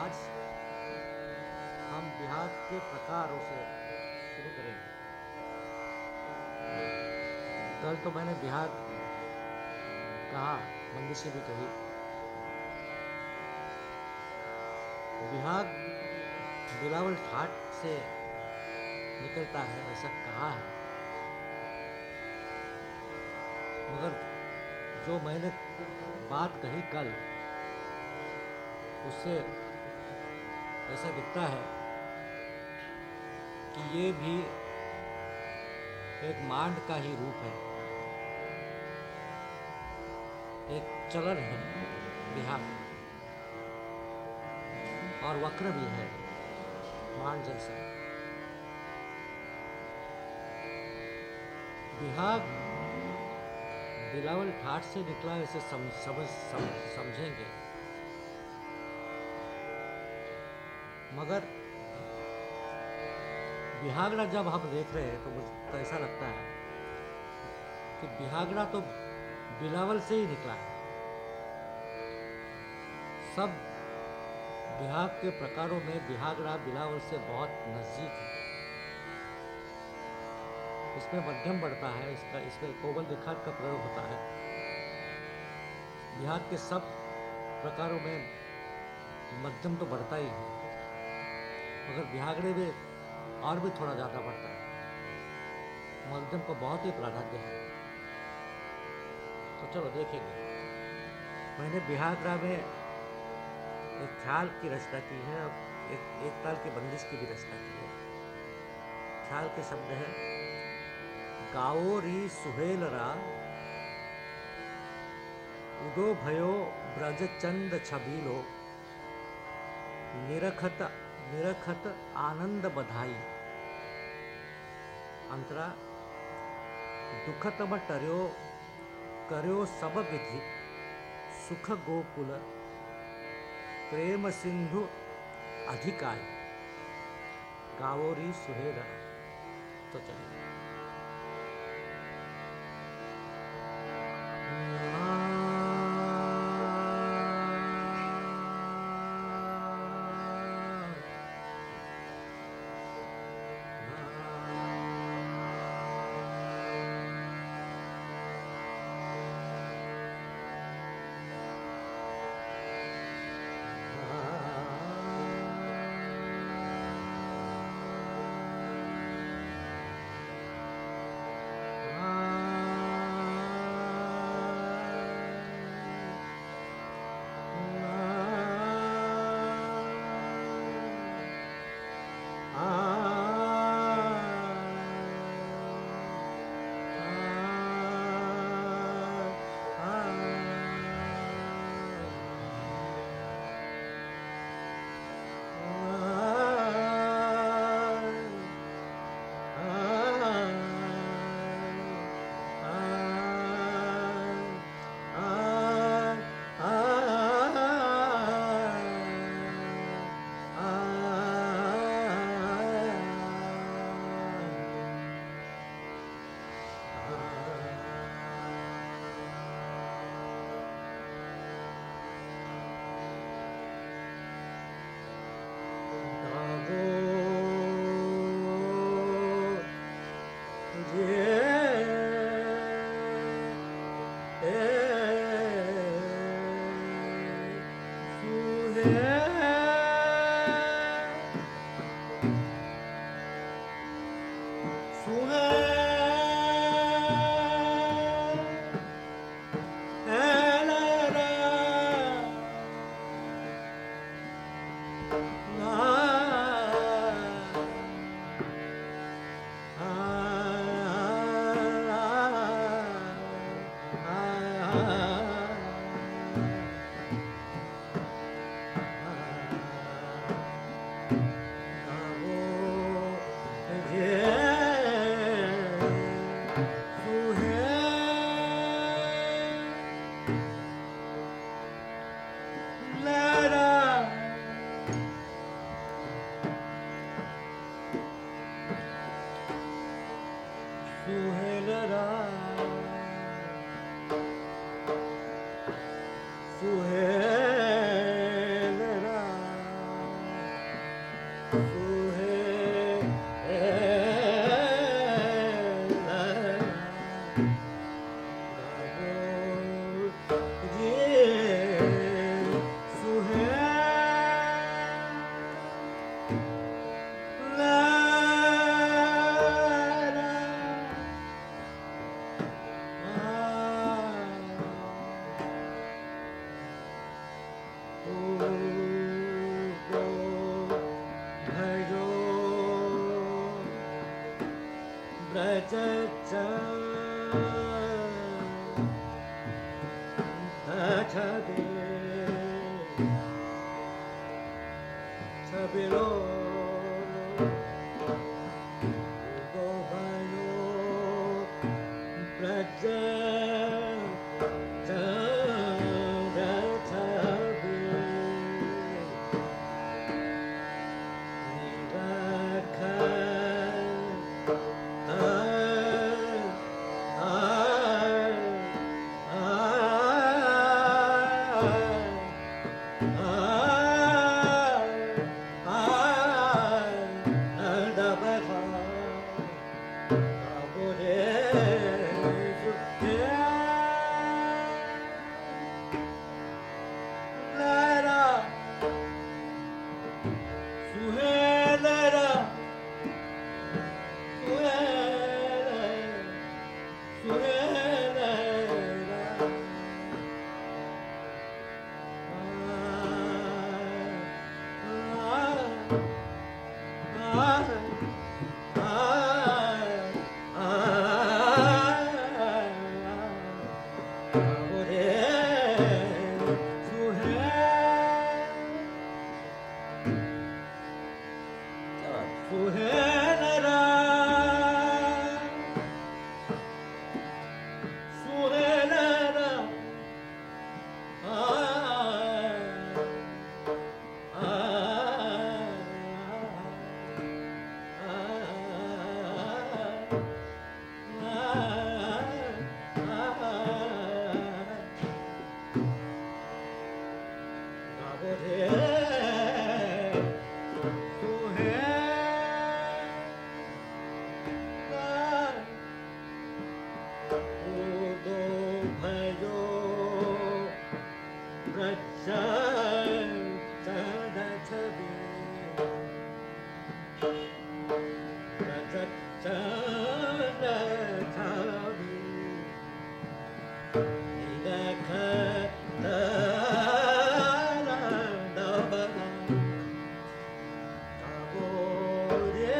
आज हम बिहार के प्रकारों से कल तो मैंने बिहार कहा बंदिशें भी कही। बिहार बिलावल ठाट से निकलता है, ऐसा कहा है। मगर जो मैंने बात कही कल, उससे ऐसा दिखता है कि ये भी एक मांड का ही रूप है। चलन है बिहार। और वक्र भी है मान जैसा बिहार बिलावल ठाट से निकला इसे सम, सम, समझेंगे। मगर बिहागड़ा जब हम देख रहे हैं तो मुझे तो ऐसा लगता है कि बिहागड़ा तो बिलावल से ही निकला है। सब बिहाग के प्रकारों में बिहागड़ा बिलावल से बहुत नज़दीक है। इसमें मध्यम बढ़ता है, इसका, इसमें कोमल विखार का प्रयोग होता है। बिहार के सब प्रकारों में मध्यम तो बढ़ता ही है, मगर बिहागड़े में और भी थोड़ा ज़्यादा बढ़ता है। मध्यम को बहुत ही प्राधान्य है। तो चलो देखेंगे। मैंने बिहागड़ा में एक ख्याल की रचना की है और एक एक ताल की बंदिश की भी रचना की है। ख्याल के शब्द है, गाओ री सुहेलरा उदो भयो ब्रज चंद छबीलो, निरखत निरखत आनंद बधाई। अंतरा, दुखतम टर्यो, कर्यो सब विधि, सुख गोकुल प्रेम सिंधु अधिकाय गावोरी सुहेरा। तो चलिए। Oh, Yeah.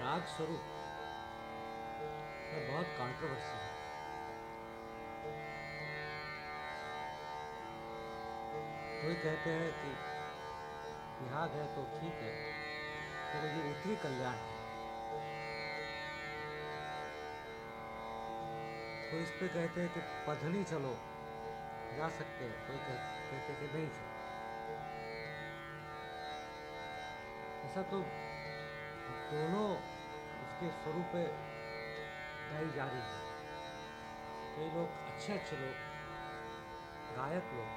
राग स्वरूप बहुत कंट्रोवर्सी है। कोई कहते हैं कि बिहार है तो ठीक है तो ये उत्तरी कल्याण है। तो इस पे कहते हैं कि पधनी चलो, जा सकते हैं। कोई कहते हैं कि नहीं चलो। ऐसा तो दोनों उसके स्वरूप गाई जा रही है। कई लोग अच्छे अच्छे लोग, गायक लोग,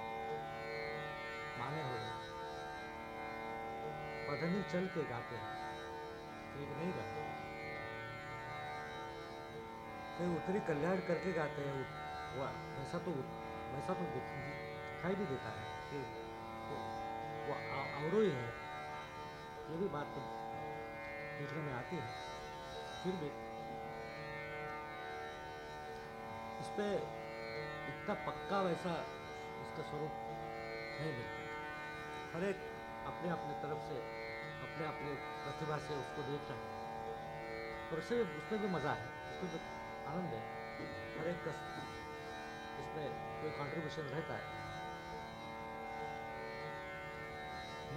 माने हुए पधनी चल के गाते हैं, ठीक नहीं गाते। कई उत्तरी कल्याण करके गाते हैं वैसा तो वैसा तो दिखाई भी देता है कि वो अवरोही है। ये भी बात तो देखने में आती है। फिर भी। इस पर इतना पक्का वैसा इसका स्वरूप है नहीं। हर एक अपने अपने तरफ़ से, अपने अपने प्रतिभा से उसको देख रहे हैं। और उससे उसमें भी मज़ा है, उसमें भी आनंद है। हर एक कोई कंट्रीब्यूशन रहता है।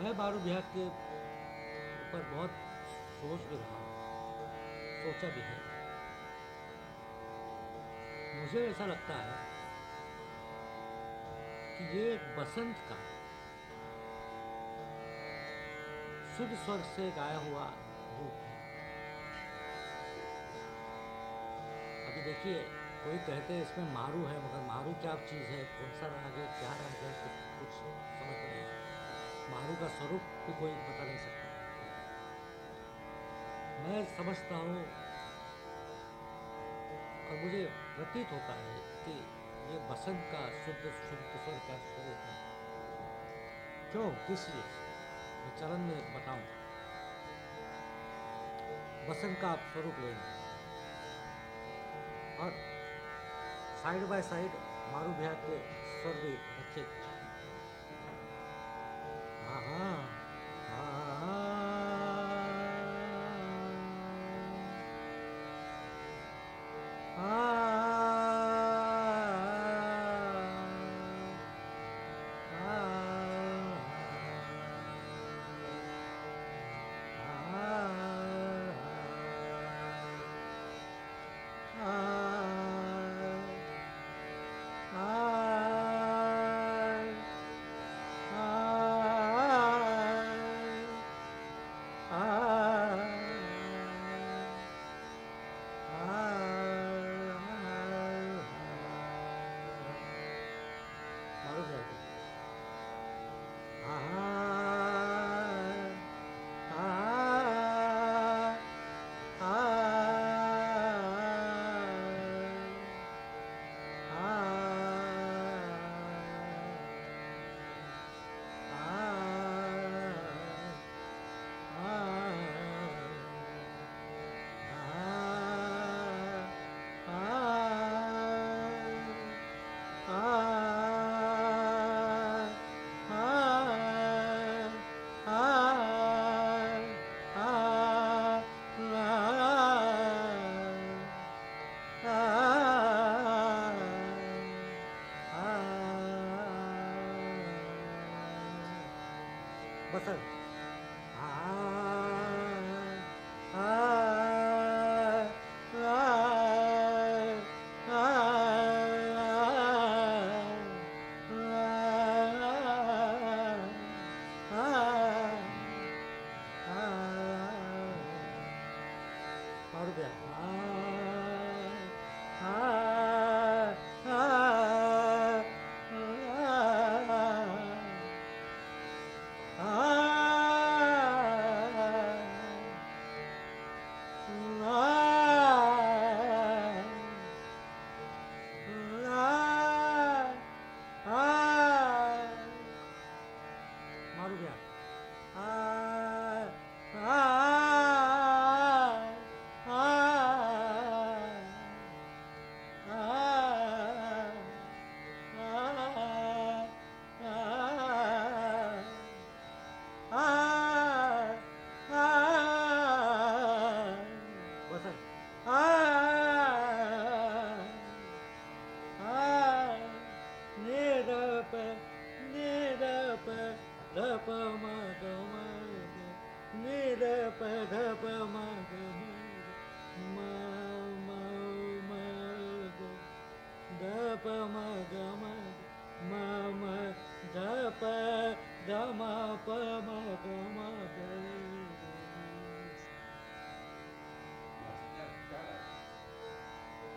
मैं बारू बिहार के ऊपर बहुत सोच भी रहा हूँ सोचा भी है। मुझे ऐसा लगता है कि ये बसंत का शुद्ध स्वर से गाया हुआ रूप है। अभी देखिए, कोई कहते हैं इसमें मारू है, मगर मारू क्या चीज़ है? कौन सा राग है? क्या राग है? कुछ समझ नहीं मारू का स्वरूप भी कोई बता नहीं सकता। मैं समझता हूँ और मुझे प्रतीत होता है कि ये बसंत का शुद्ध शुद्ध स्वर का स्वरूप है। क्यों? किस लिए? मैं चरण में बताऊँ। बसंत का आप स्वरूप लेंगे और साइड बाय साइड मारू भैया के स्वर भी अच्छे Jennifer.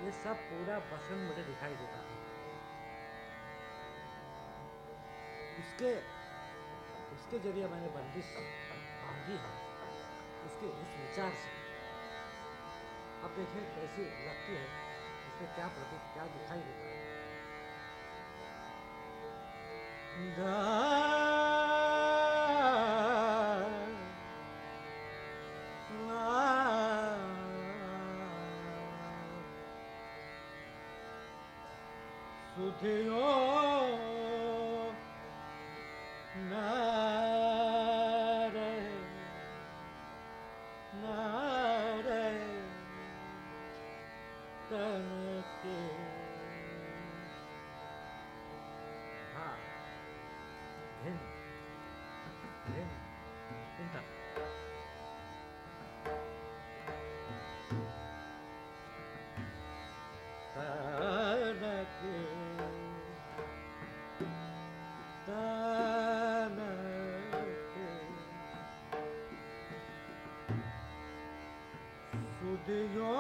ये सब पूरा बसंत मुझे दिखाई देता है। उसके उसके ज़रिए मैंने बंदिश बांधी है। उसके उस विचार से। अब देखिए कैसी लगती है उसमें क्या प्रतीक, क्या दिखाई देता है। 手が ಉದಯೋ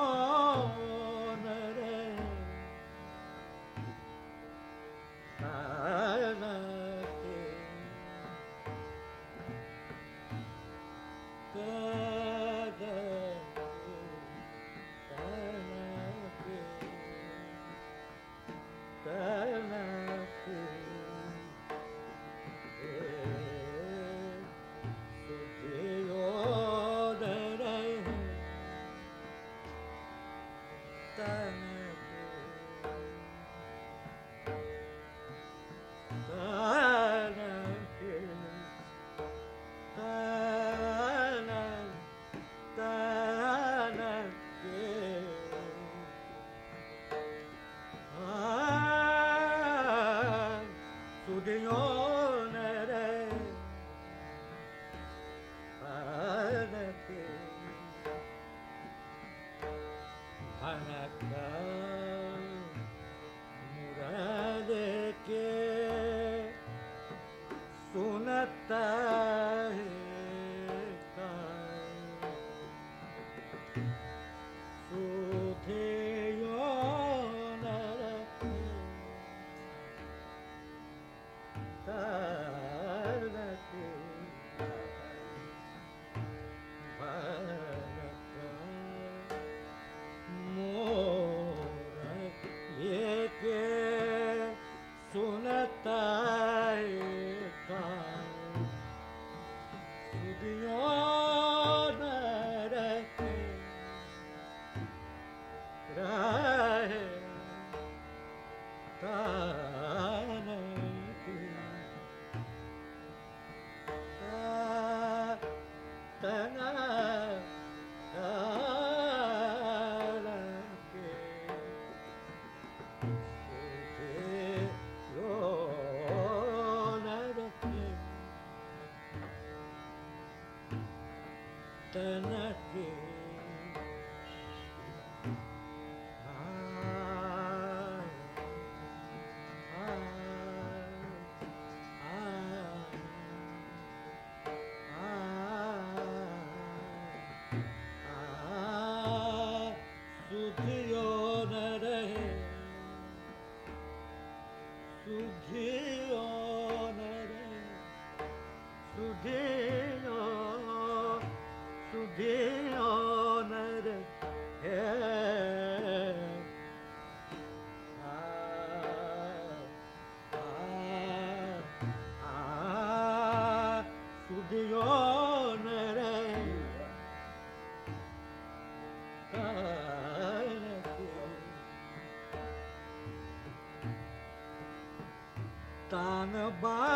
the bar.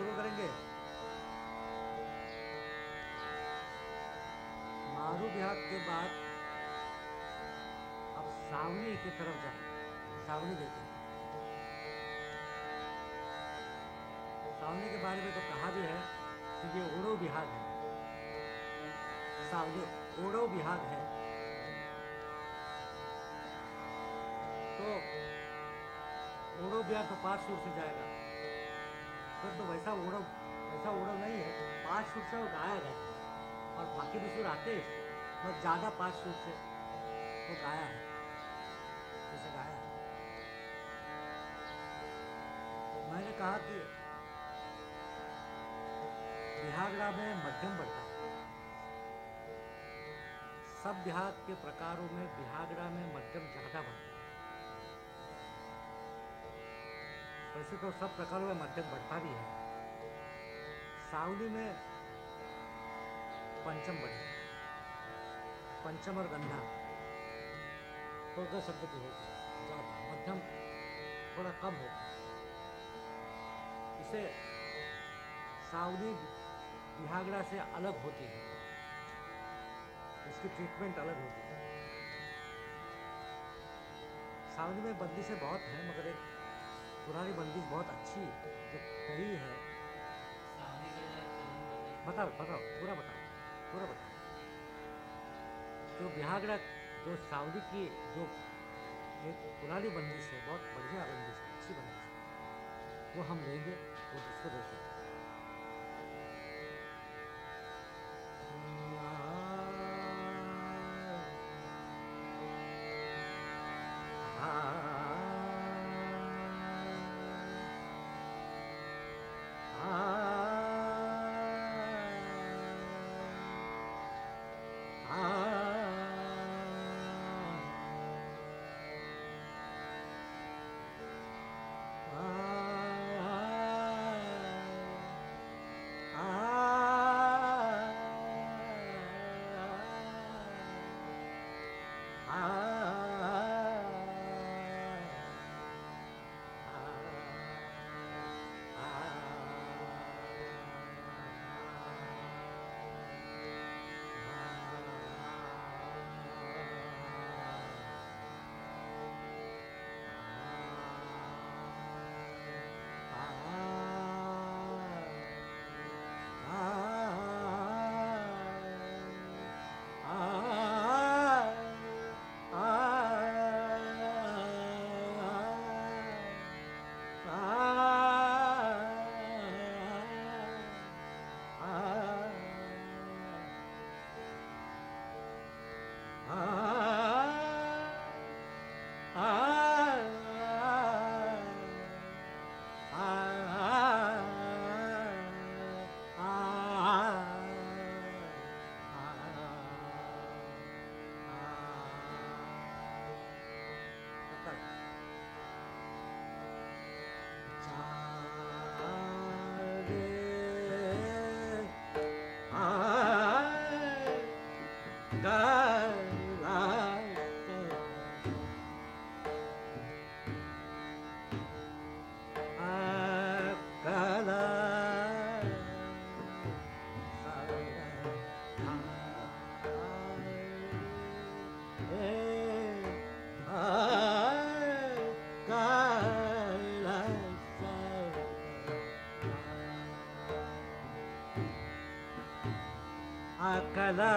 शुरू करेंगे। मारू बिहार के बाद अब सावनी की तरफ़ जाए। सावनी देखें सावनी के बारे में तो कहा भी है कि ये ओड़ो बिहार है। सावनी ओड़ो बिहार है। तो ओड़ो बिहार तो पाँच सुर से जाएगा। फिर तो वैसा ओड़व वैसा ओड़व नहीं है। पाँच सुर से वो गाया गया और बाकी भी सुर आते हैं, बस ज़्यादा पाँच सुर से वो गाया है। जैसे गाया है। मैंने कहा कि बिहागड़ा में मध्यम बढ़ता है। सब बिहाग के प्रकारों में बिहागड़ा में मध्यम ज़्यादा बढ़ता है। वैसे तो सब प्रकारों में मध्यम बढ़ता भी है। सावली में पंचम बढ़े पंचम और गंधा। थोड़ा शब्द की होगी ज़्यादा। मध्यम, थोड़ा कम होगा इसे सावली बिहागड़ा से अलग होती है। इसकी ट्रीटमेंट अलग होती है। सावली में बंदी से बहुत है, मगर एक पुरानी बंदिश बहुत अच्छी जो कही है। बताओ बताओ, पूरा बताओ पूरा बताओ। जो बिहागड़ा, जो सावली की, जो एक पुरानी बंदिश है, बहुत बढ़िया बंदिश है, अच्छी बंदिश है, वो हम लेंगे, वो जिसको கலா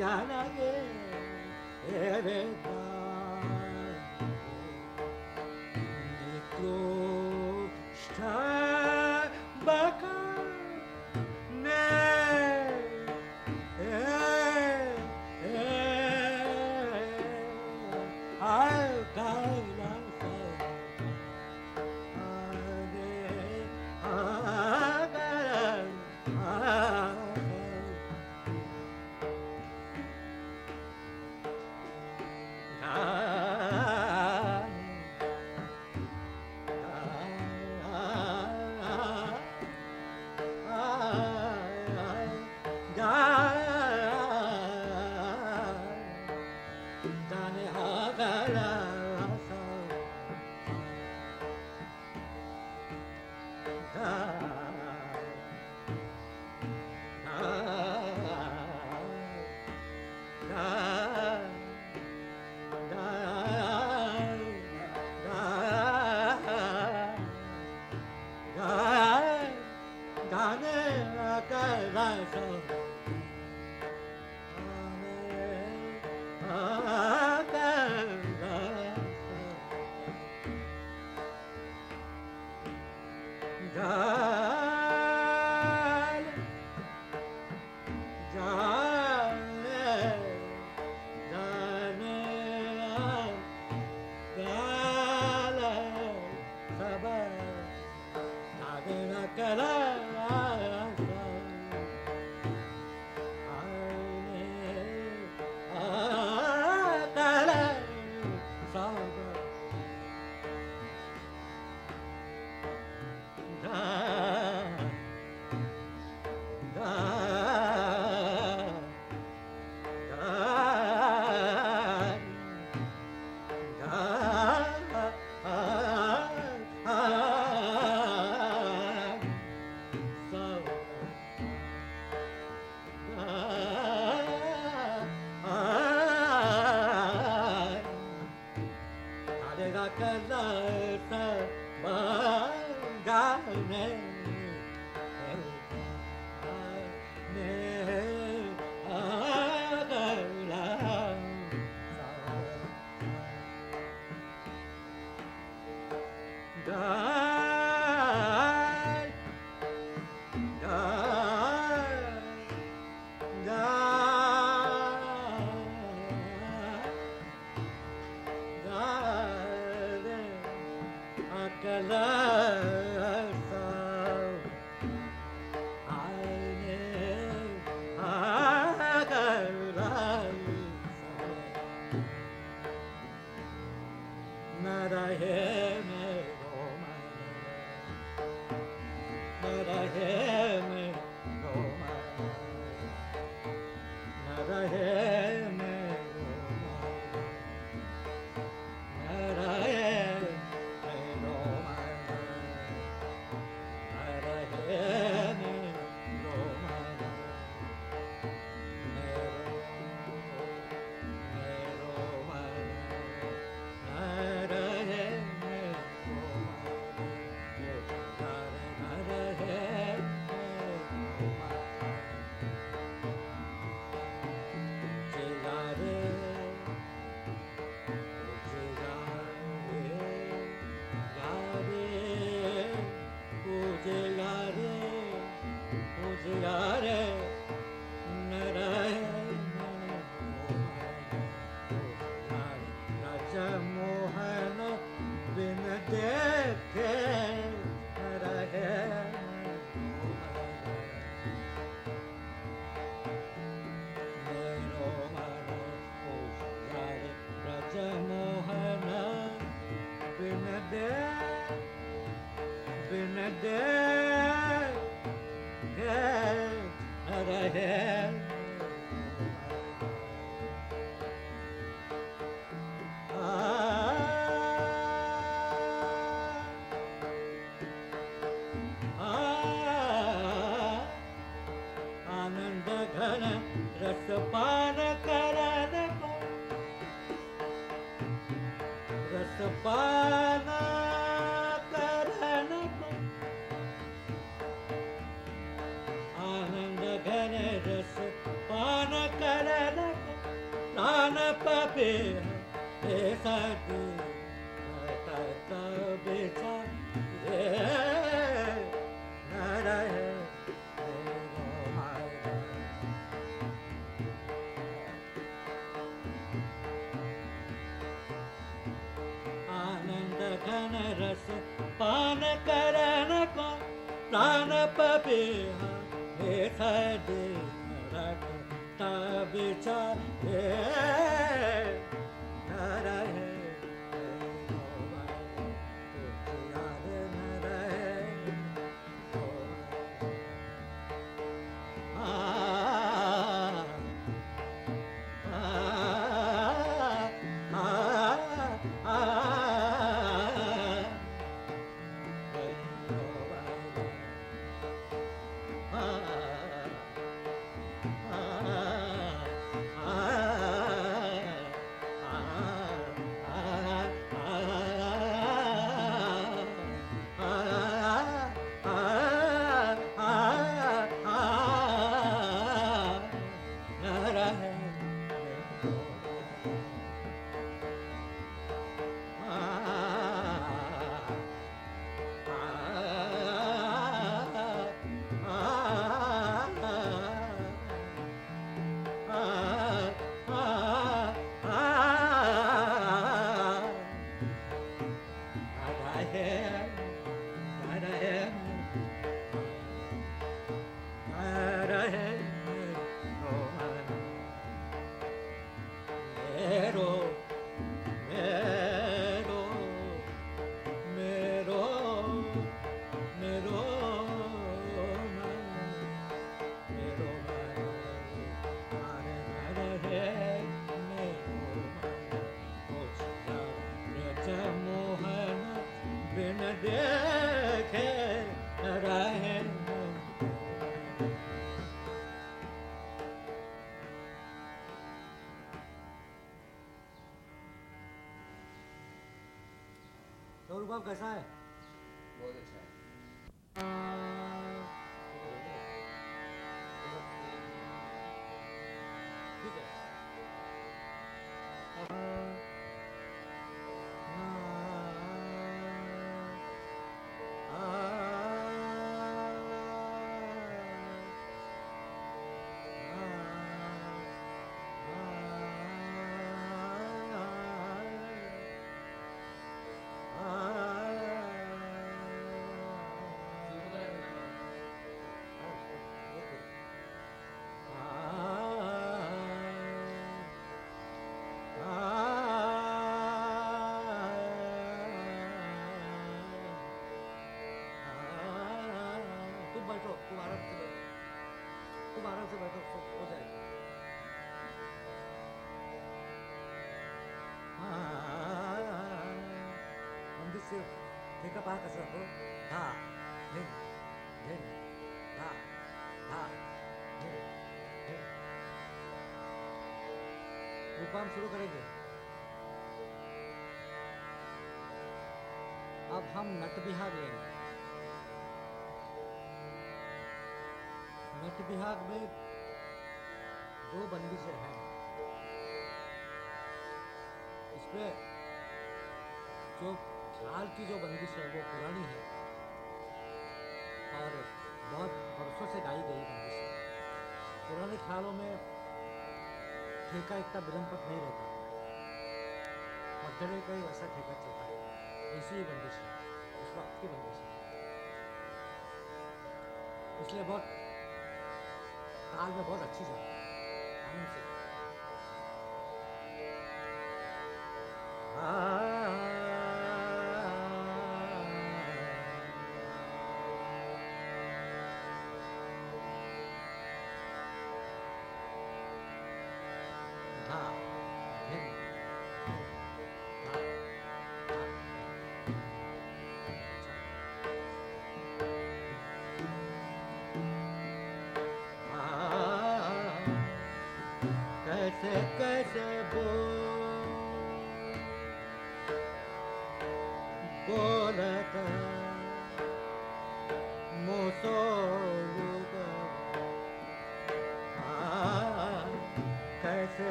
gana ye, evet. Yeah. देखें अनुभव कैसा है बहुत ठेका पहा कसं जातो हा झेन झेन हा हा झेन झेन रूपाम शुरू करेंगे। अब हम नट बिहार लेंगे। नट बिहार में दो बंदिशें हैं। इसमें जो ख्याल की जो बंदिश है, वो पुरानी है। और बहुत वर्षों से गाई गई बंदिश है। पुराने ख्यालों में ठेका इतना विलंबत नहीं रहता। मध्यरे का ही वैसा ठेका चलता है। ऐसी ही बंदिश है। उस वक्त की बंदिश है। इसलिए बहुत ताल में बहुत अच्छी जाती है। आनंद से। कैसे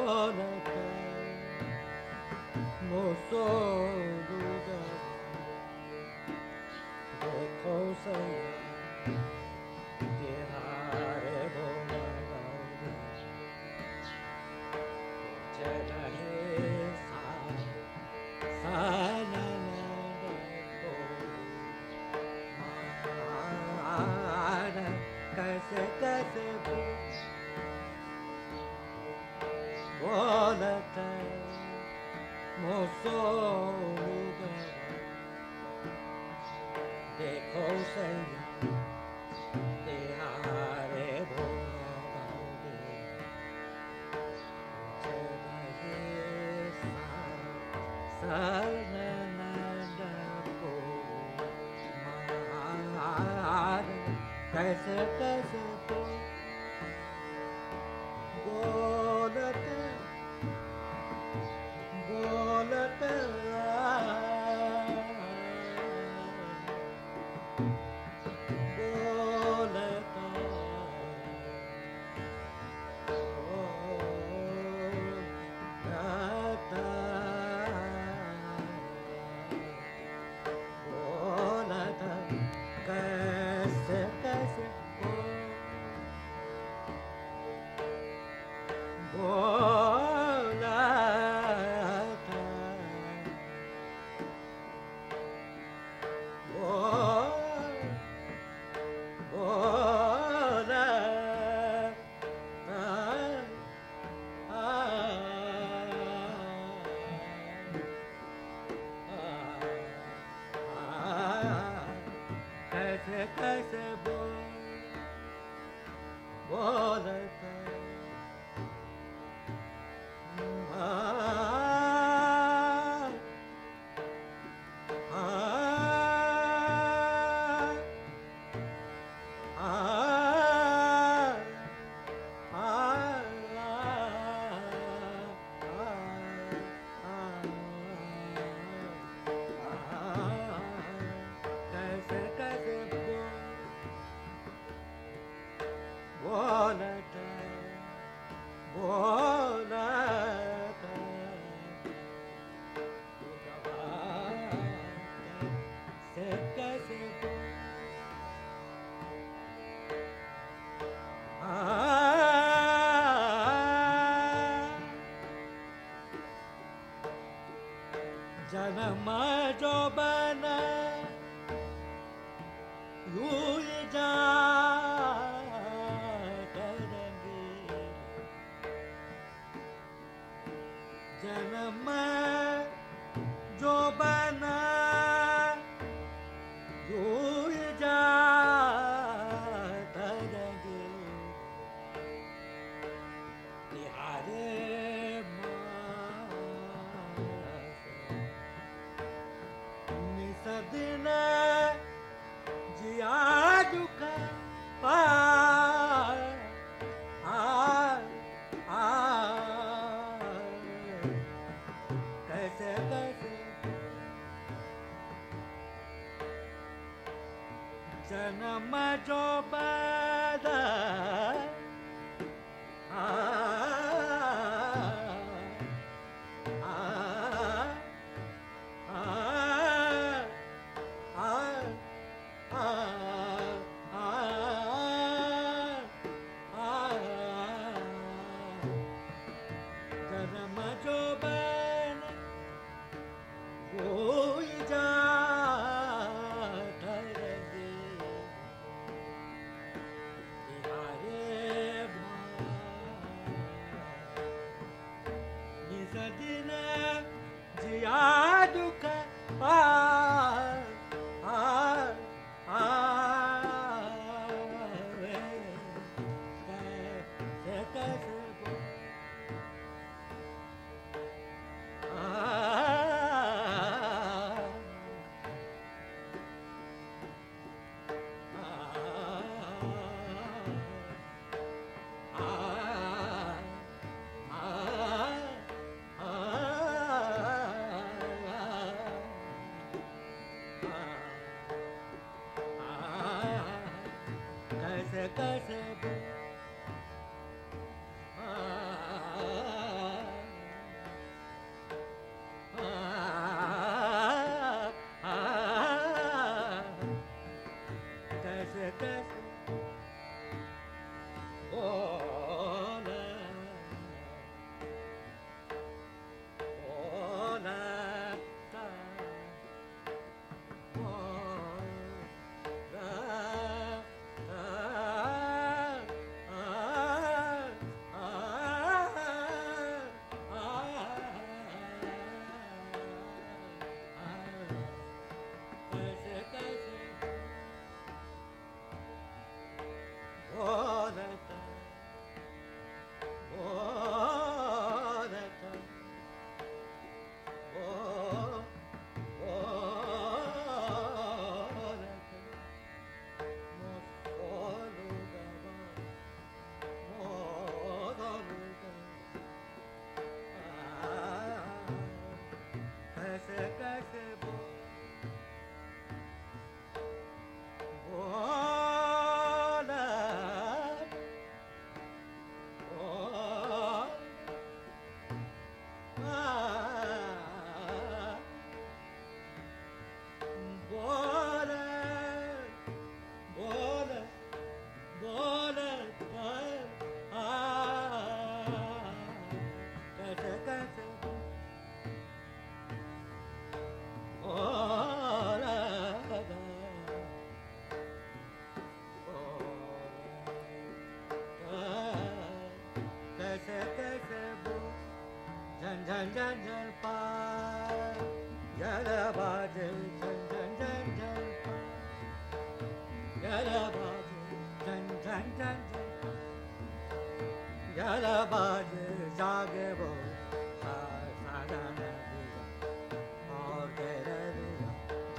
बोलत कैसे कैसे जन्म जो Janama Joba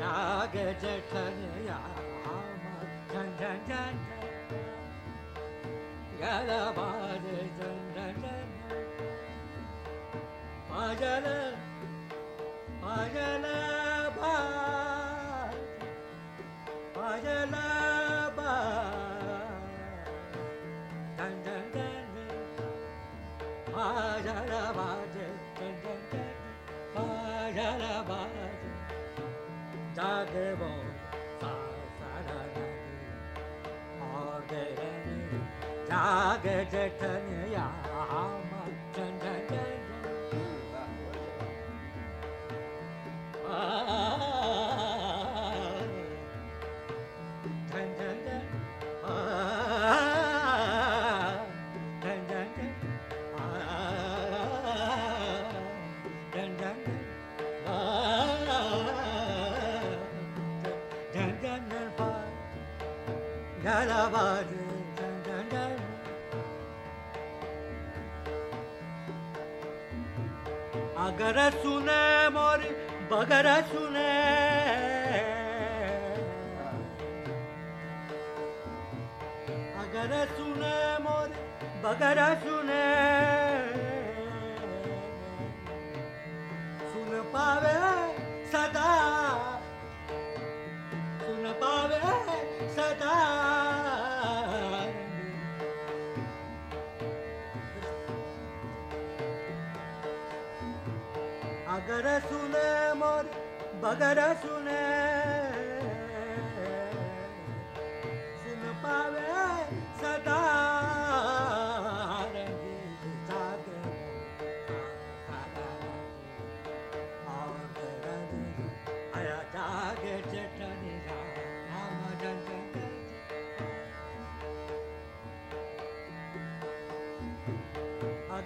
Jaga Jaga 跟着他呀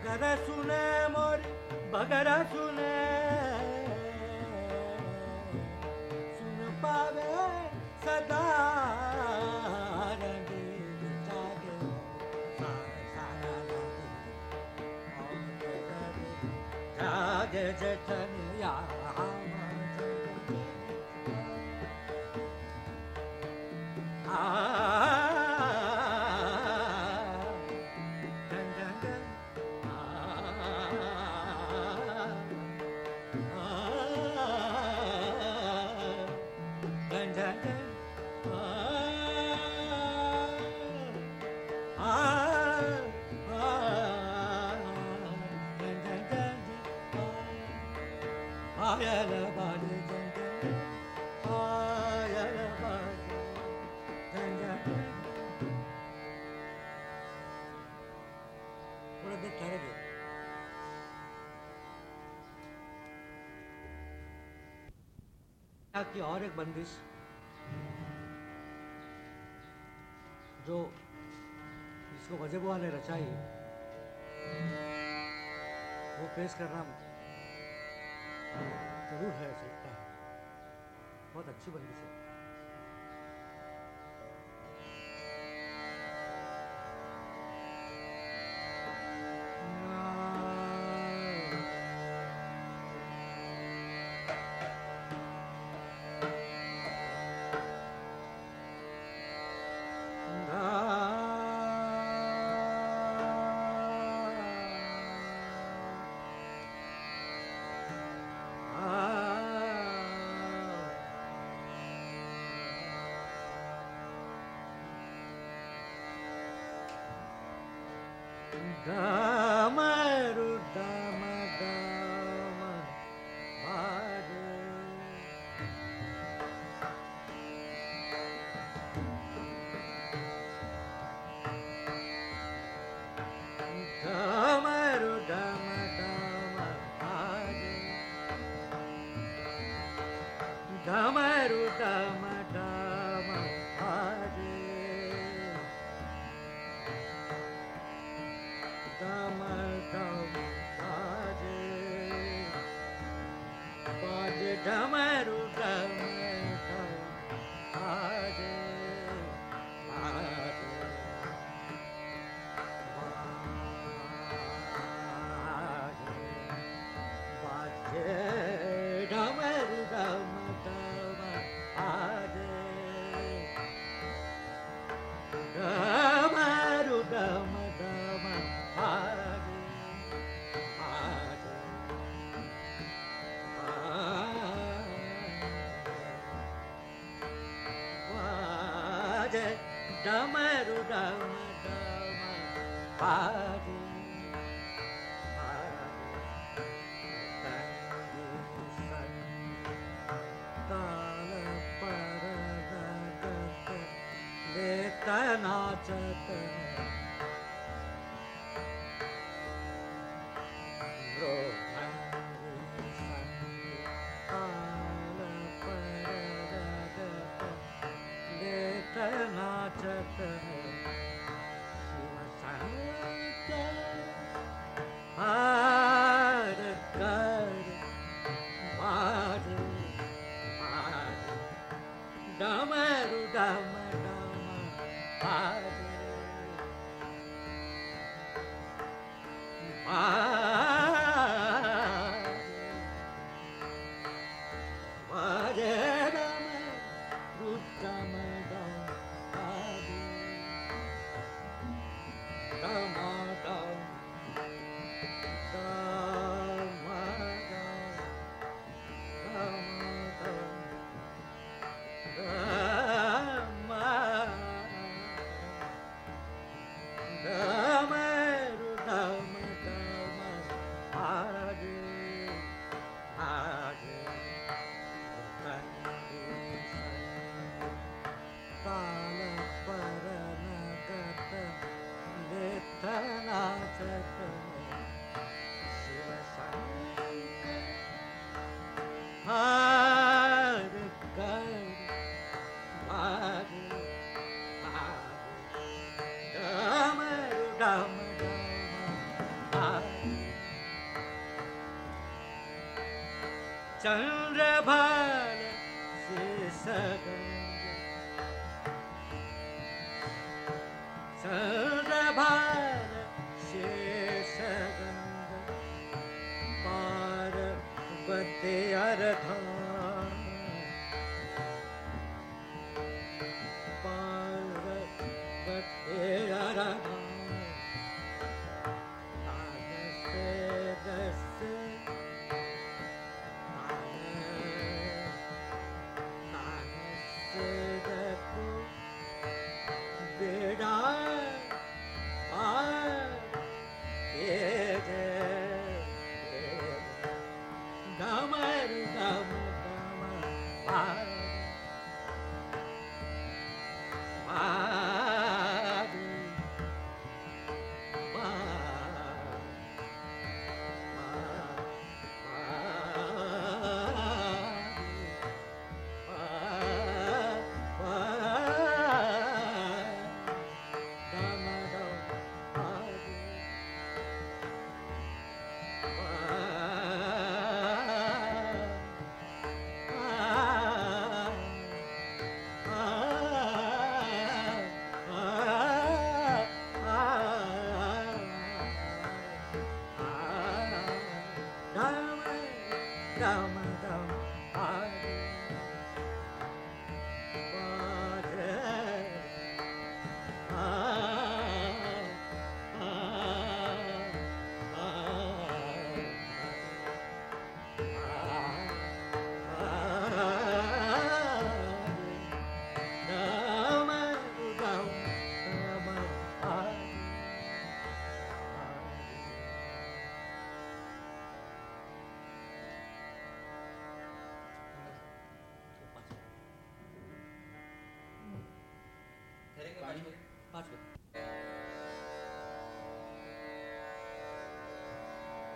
বাগারা শুনে মোর বাগারা শুনে। শুন পাবে সদা जठन बंदिश जो जिसको वजबुआ ने रचाई, वो पेश करना ज़रूर है सकता है। बहुत अच्छी बंदिश है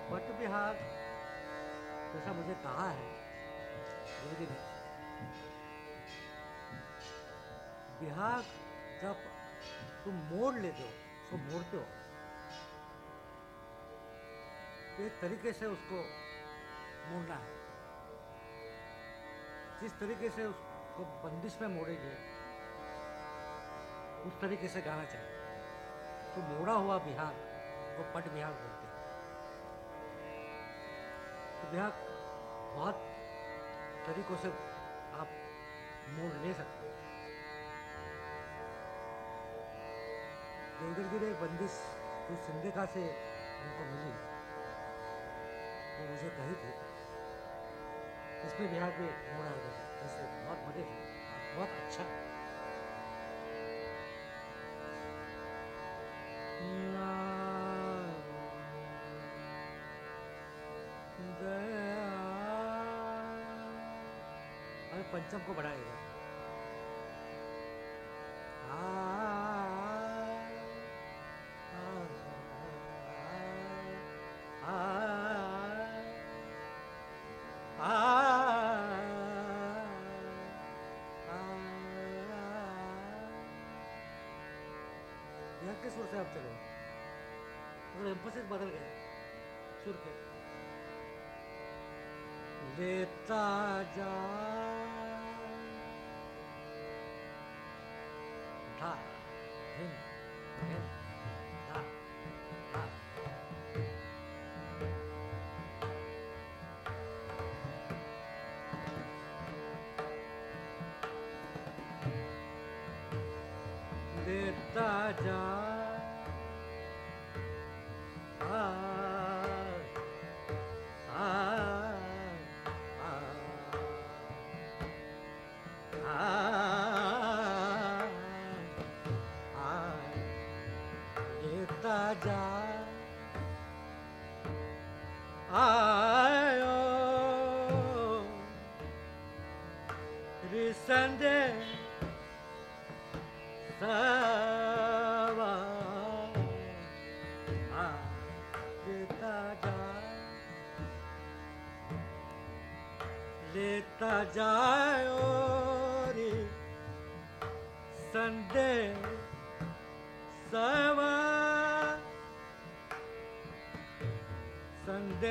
पट बिहार जैसा मुझे कहा है बिहार जब तुम मोड़ लेते हो उसको मोड़ते हो तो एक तरीके से उसको मोड़ना है। जिस तरीके से उसको बंदिश में मोड़ेंगे उस तरीके से गाना चाहिए। तो मोड़ा हुआ बिहार को पट बिहार बोलते हैं। तो बिहार बहुत तरीकों से आप मोड़ ले सकते हो। देवगिर की बंदिश जो सिंधिका से उनको मिली, वो मुझे कही थी। इसमें बिहार में मोड़ा गया जैसे बहुत मज़े थे बहुत अच्छा। अरे पंचम को बढ़ाएगा यहाँ के से आप चले और एम्फोसिस बदल गए सुर के लेता जा आयो रिसंदे सवा आ लेता जा लेता जाओ रे संदे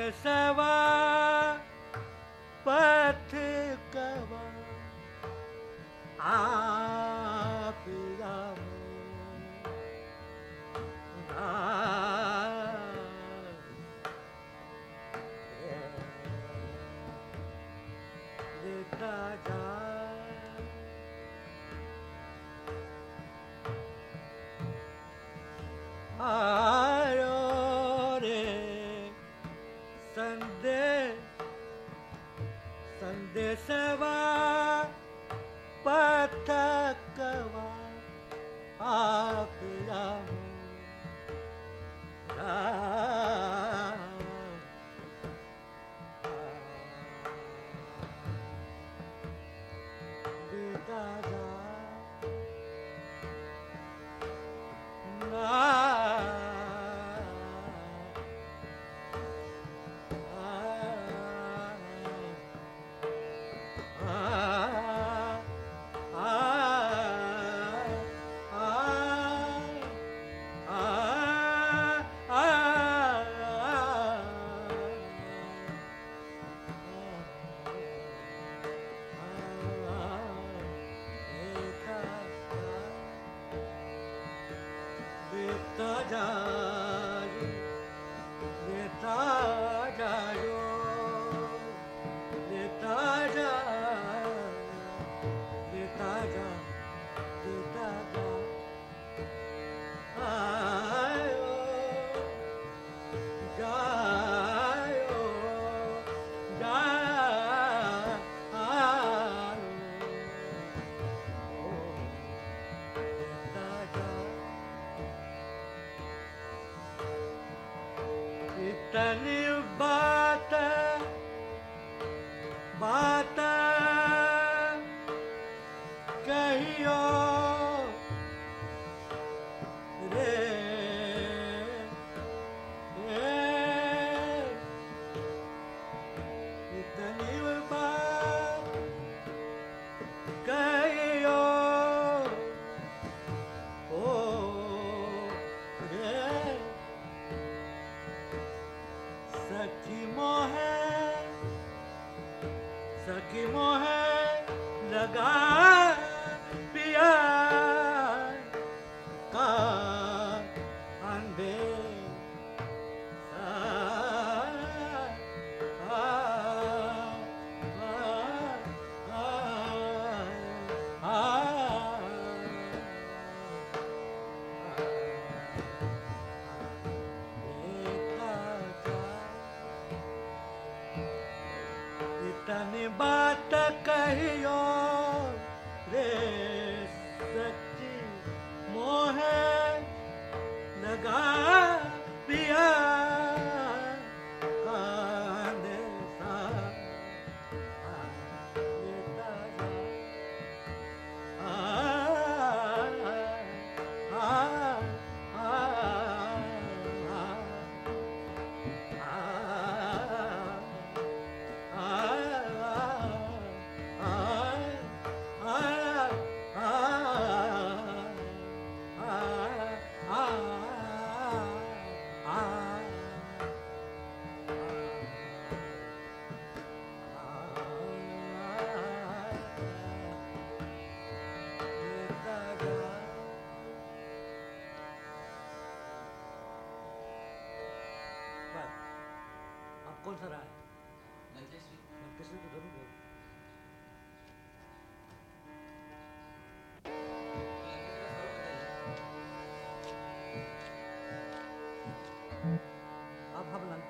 ಕೇಶವ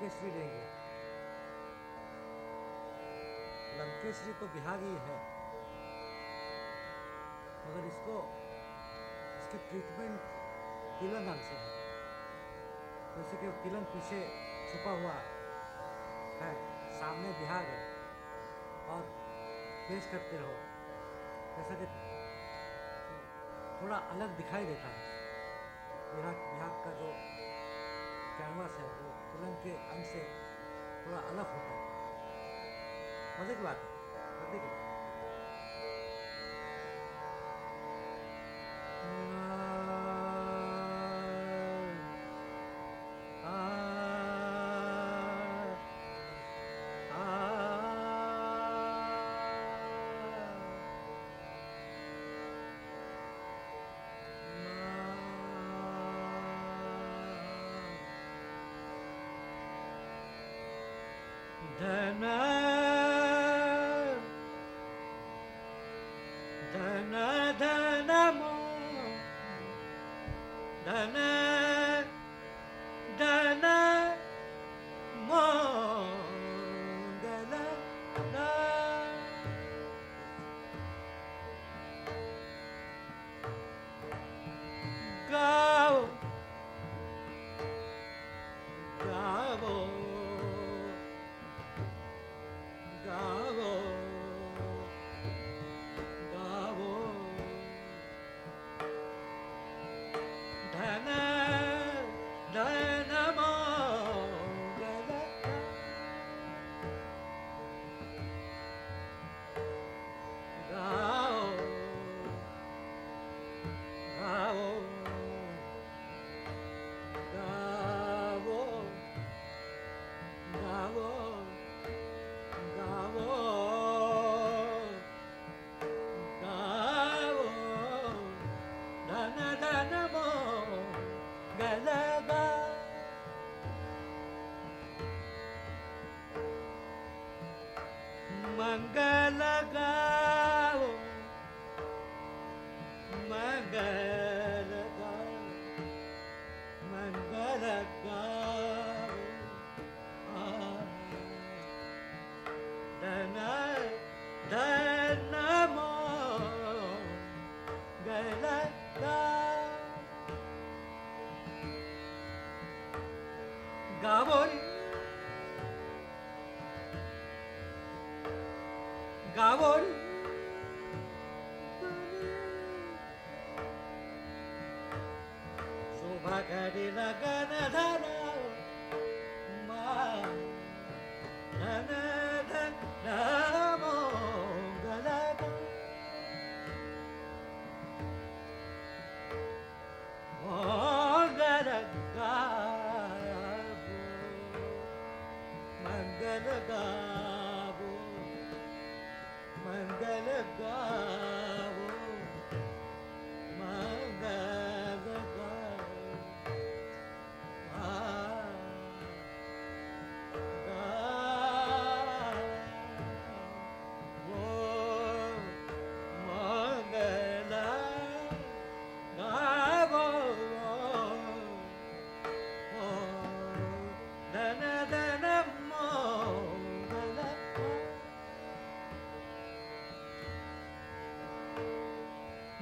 लंकेश्वरी लेंगे। लंकेश्वरी तो बिहारी है, मगर इसको, इसकी ट्रीटमेंट तिलंग अंग से है। जैसे कि तिलंग पीछे छुपा हुआ है। सामने बिहार है और पेश करते रहो। जैसा कि थोड़ा अलग दिखाई देता है। बिहार बिहार का जो कैनवास है, वो तुलंग के अंग से थोड़ा अलग होता है। मज़े की बात है, मज़े की बात धन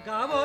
acabó.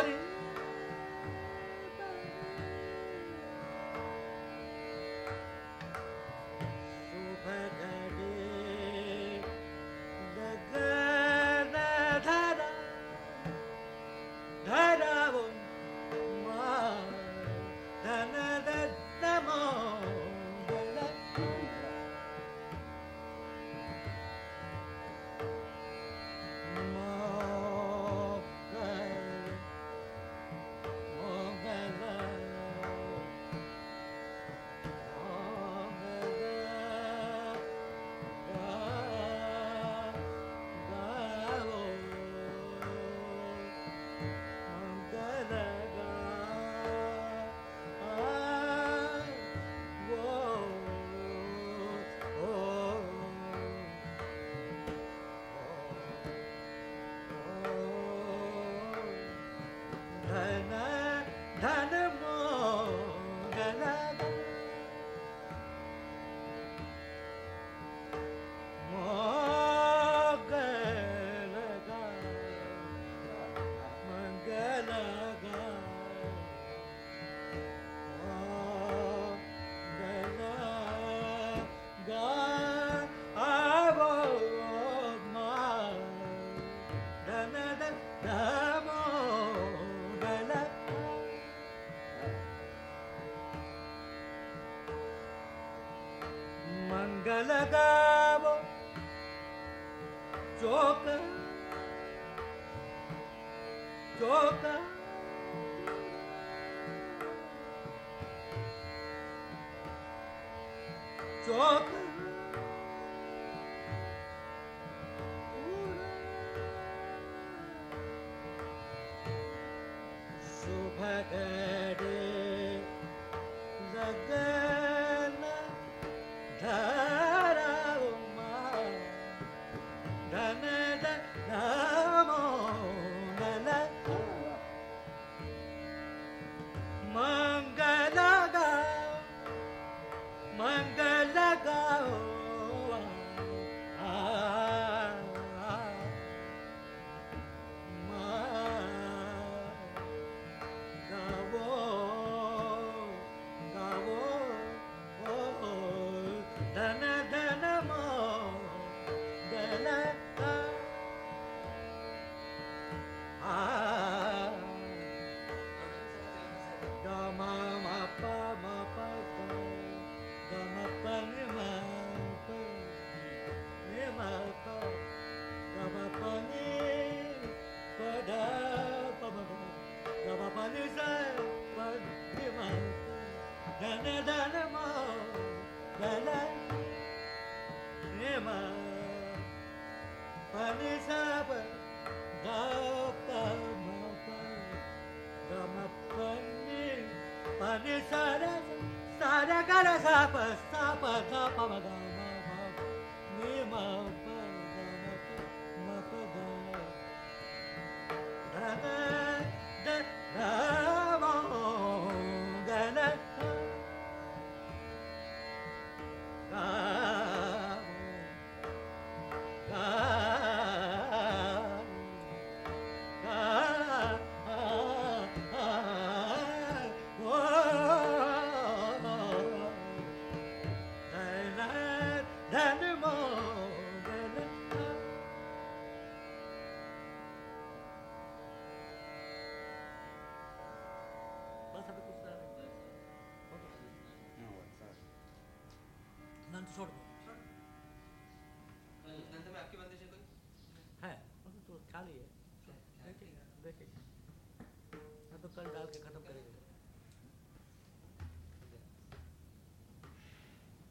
galagabo joka, choca. Choca. sa re sa ra ga ra sa pa